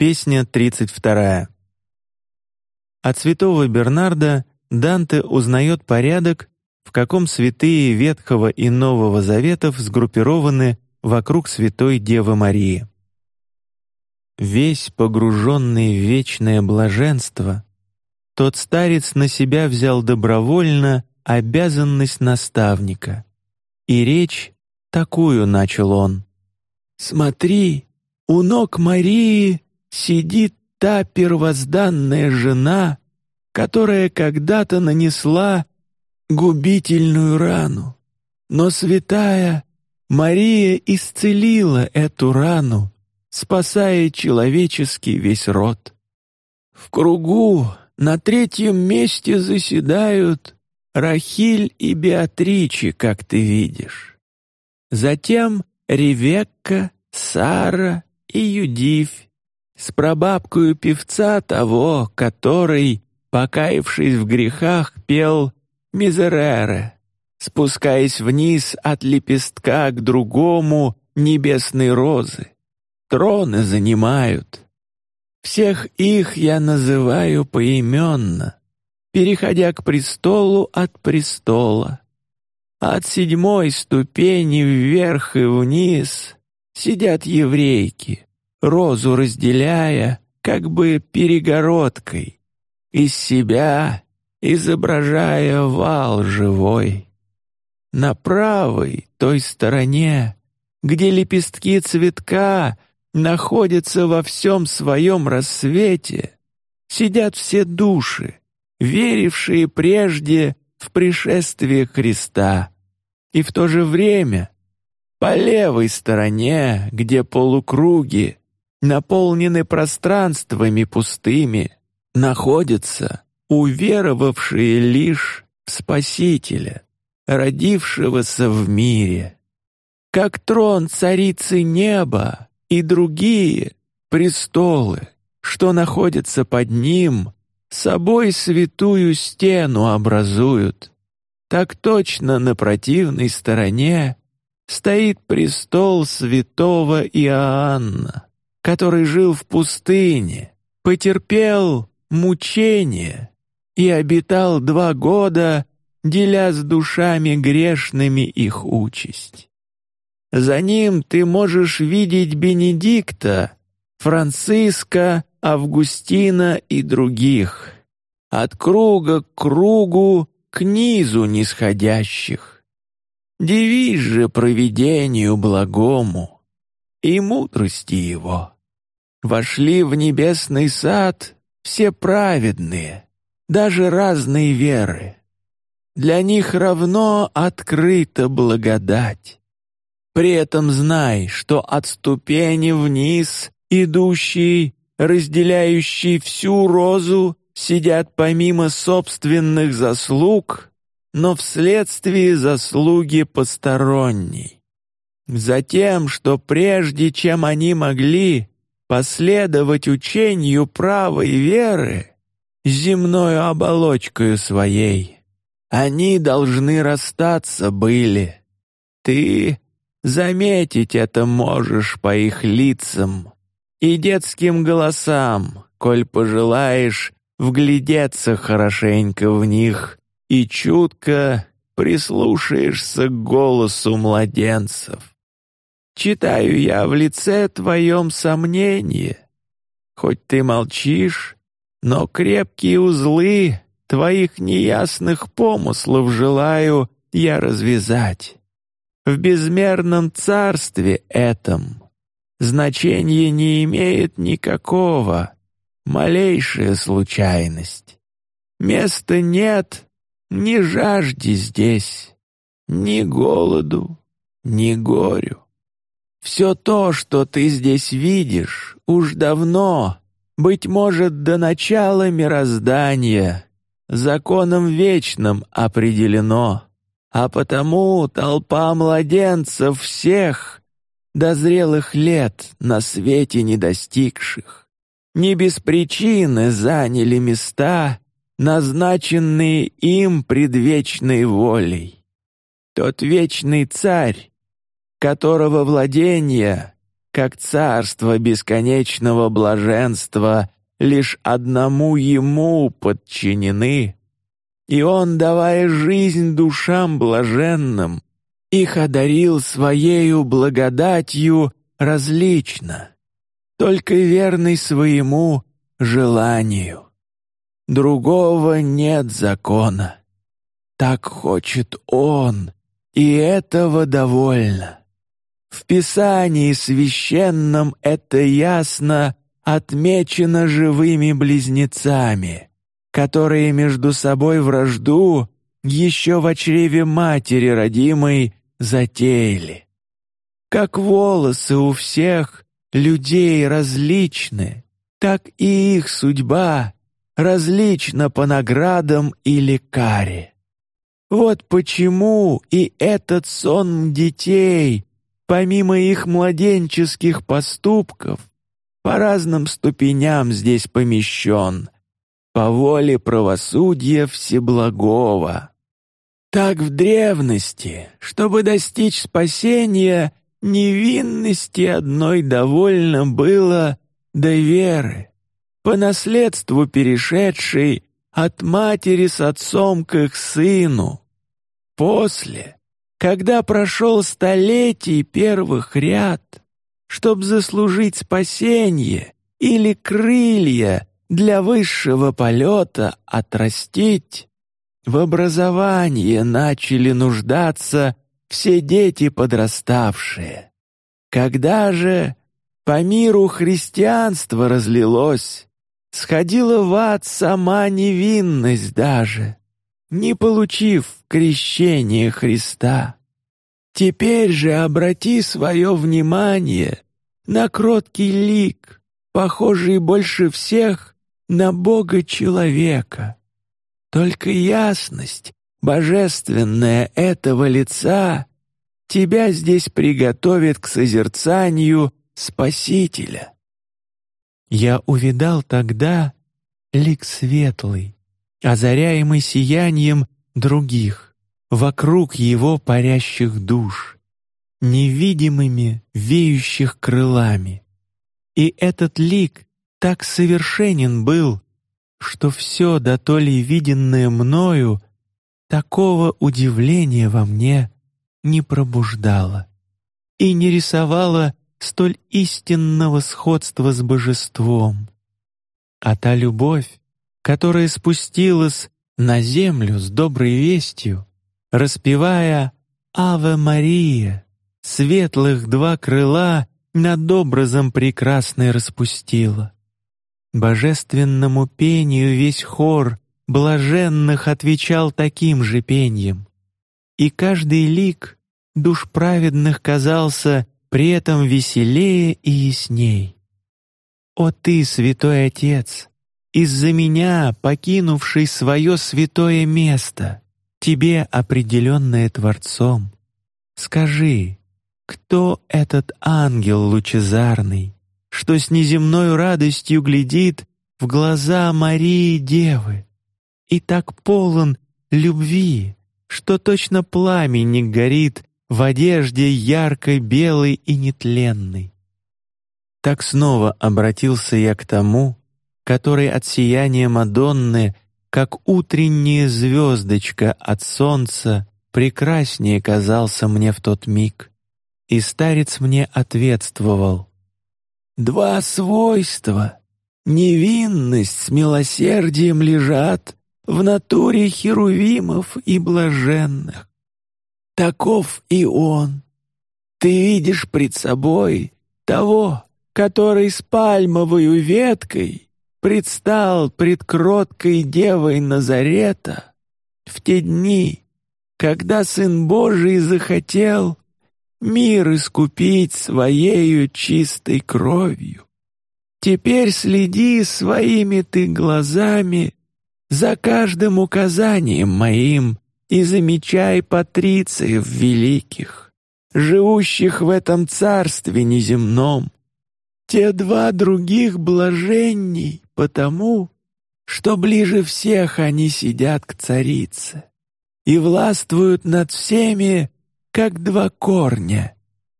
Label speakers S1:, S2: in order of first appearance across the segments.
S1: Песня 32. От святого Бернарда Данте узнает порядок, в каком святые Ветхого и Нового Заветов сгруппированы вокруг святой Девы Марии. Весь погруженный в вечное блаженство, тот старец на себя взял добровольно обязанность наставника, и речь такую начал он: "Смотри, у ног Марии сидит та первозданная жена, которая когда-то нанесла губительную рану. Но святая Мария исцелила эту рану, спасая человеческий весь род. В кругу на третьем месте заседают Рахиль и Беатричи, как ты видишь. Затем Ревекка, Сара и Юдивь, с прабабкою певца того, который, покаявшись в грехах, пел «Мизерере», спускаясь вниз от лепестка к другому небесной розы. Троны занимают. Всех их я называю поименно, переходя к престолу от престола. От седьмой ступени вверх и вниз сидят еврейки, розу разделяя, как бы перегородкой, из себя изображая вал живой. На правой, той стороне, где лепестки цветка находятся во всем своем рассвете, сидят все души, верившие прежде в пришествие Христа, и в то же время по левой стороне, где полукруги наполнены пространствами пустыми, находятся уверовавшие лишь в Спасителя, родившегося в мире, как трон царицы неба и другие престолы, что находятся под ним, собой святую стену образуют. Так точно на противной стороне стоит престол святого Иоанна который жил в пустыне, потерпел мучения и обитал два года, деля с душами грешными их участь. За ним ты можешь видеть Бенедикта, Франциска, Августина и других, от круга к кругу к низу нисходящих. Дивись же провидению благому, и мудрости его. Вошли в небесный сад все праведные, даже разные веры. Для них равно открыта благодать. При этом знай, что от ступени вниз идущий, разделяющий всю розу, сидят помимо собственных заслуг, но вследствие заслуги посторонней. Затем, что прежде чем они могли последовать учению правой веры, земною оболочкою своей, они должны расстаться были. Ты заметить это можешь по их лицам и детским голосам, коль пожелаешь вглядеться хорошенько в них и чутко прислушаешься к голосу младенцев. Читаю я в лице твоем сомнение. Хоть ты молчишь, но крепкие узлы твоих неясных помыслов желаю я развязать. В безмерном царстве этом значения не имеет никакого, малейшая случайность. Места нет, ни жажди здесь, ни голоду, ни горю. Все то, что ты здесь видишь, уж давно, быть может, до начала мироздания, законом вечным определено, а потому толпа младенцев всех до зрелых лет на свете не достигших, не без причины заняли места, назначенные им предвечной волей. Тот вечный царь, которого владения как царство бесконечного блаженства лишь одному ему подчинены, и он, давая жизнь душам блаженным, их одарил своею благодатью различно, только верный своему желанию. Другого нет закона. Так хочет он, и этого довольно. В Писании священном это ясно отмечено живыми близнецами, которые между собой вражду еще в чреве матери родимой затеяли. Как волосы у всех людей различны, так и их судьба различна по наградам или каре. Вот почему и этот сон детей помимо их младенческих поступков, по разным ступеням здесь помещен, по воле правосудия всеблагого. Так в древности, чтобы достичь спасения, невинности одной довольно было до веры, по наследству перешедшей от матери с отцом к их сыну. После когда прошел столетий первых ряд, чтоб заслужить спасение или крылья для высшего полета отрастить, в образование начали нуждаться все дети подраставшие. Когда же по миру христианство разлилось, сходила в ад сама невинность даже не получив крещение Христа. Теперь же обрати свое внимание на кроткий лик, похожий больше всех на Бога человека. Только ясность божественная этого лица тебя здесь приготовит к созерцанию Спасителя. Я увидал тогда лик светлый, озаряемый сиянием других, вокруг его парящих душ, невидимыми веющих крылами. И этот лик так совершенен был, что все до то ли виденное мною такого удивления во мне не пробуждало и не рисовало столь истинного сходства с божеством. А та любовь, которая спустилась на землю с доброй вестью, распевая «Аве Мария», светлых два крыла над образом прекрасной распустила. Божественному пению весь хор блаженных отвечал таким же пением, и каждый лик душ праведных казался при этом веселее и ясней. О ты, святой Отец, из-за меня покинувший свое святое место, тебе определенное Творцом. Скажи, кто этот ангел лучезарный, что с неземной радостью глядит в глаза Марии Девы и так полон любви, что точно пламенник горит в одежде яркой белой и нетленной. Так снова обратился я к тому, который от сияния Мадонны, как утренняя звездочка от солнца, прекраснее казался мне в тот миг. И старец мне ответствовал: два свойства, невинность с милосердием лежат в натуре херувимов и блаженных. Таков и он. Ты видишь пред собой того, который с пальмовой веткой предстал пред кроткой девой Назарета в те дни, когда Сын Божий захотел мир искупить своею чистой кровью. Теперь следи своими ты глазами за каждым указанием моим и замечай патрициев великих, живущих в этом царстве неземном. Те два других блаженней, потому, что ближе всех они сидят к царице и властвуют над всеми, как два корня,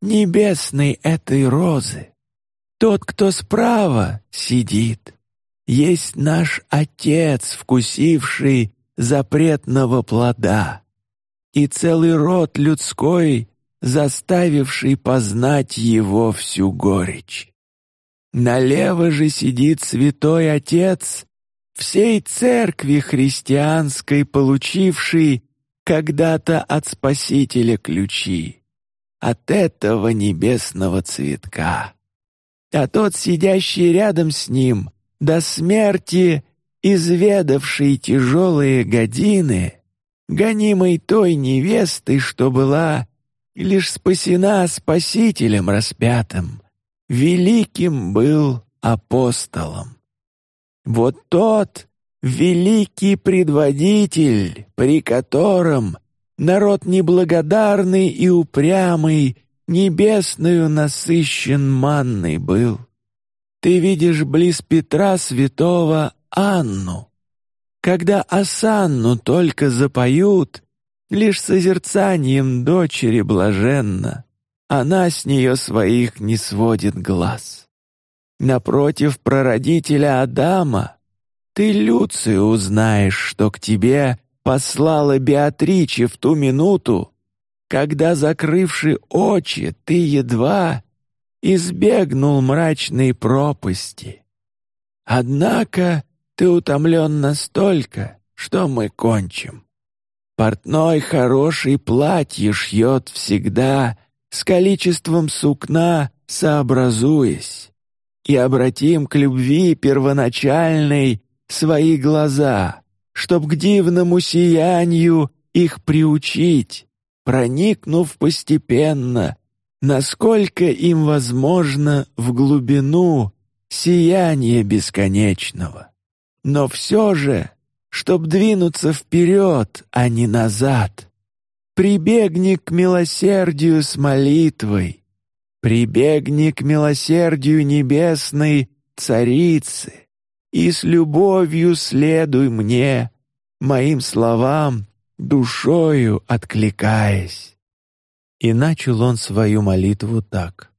S1: небесной этой розы. Тот, кто справа сидит, есть наш Отец, вкусивший запретного плода, и целый род людской, заставивший познать его всю горечь. Налево же сидит святой Отец, всей церкви христианской, получивший когда-то от Спасителя ключи, от этого небесного цветка. А тот, сидящий рядом с ним, до смерти изведавший тяжелые годины, гонимой той невестой, что была лишь спасена Спасителем распятым, великим был апостолом. Вот тот великий предводитель, при котором народ неблагодарный и упрямый небесную насыщен манной был. Ты видишь близ Петра святого Анну. Когда осанну только запоют, лишь созерцанием дочери блаженно, она с нее своих не сводит глаз. Напротив прародителя Адама ты, Люцию, узнаешь, что к тебе послала Беатриче в ту минуту, когда, закрывши очи, ты едва избегнул мрачной пропасти. Однако ты утомлен настолько, что мы кончим. Портной хороший платье шьет всегда с количеством сукна сообразуясь, и обратим к любви первоначальной свои глаза, чтоб к дивному сиянию их приучить, проникнув постепенно, насколько им возможно в глубину сияния бесконечного. Но все же, чтоб двинуться вперед, а не назад, прибегни к милосердию с молитвой, прибегни к милосердию небесной царицы, и с любовью следуй мне, моим словам, душою откликаясь. И начал он свою молитву так.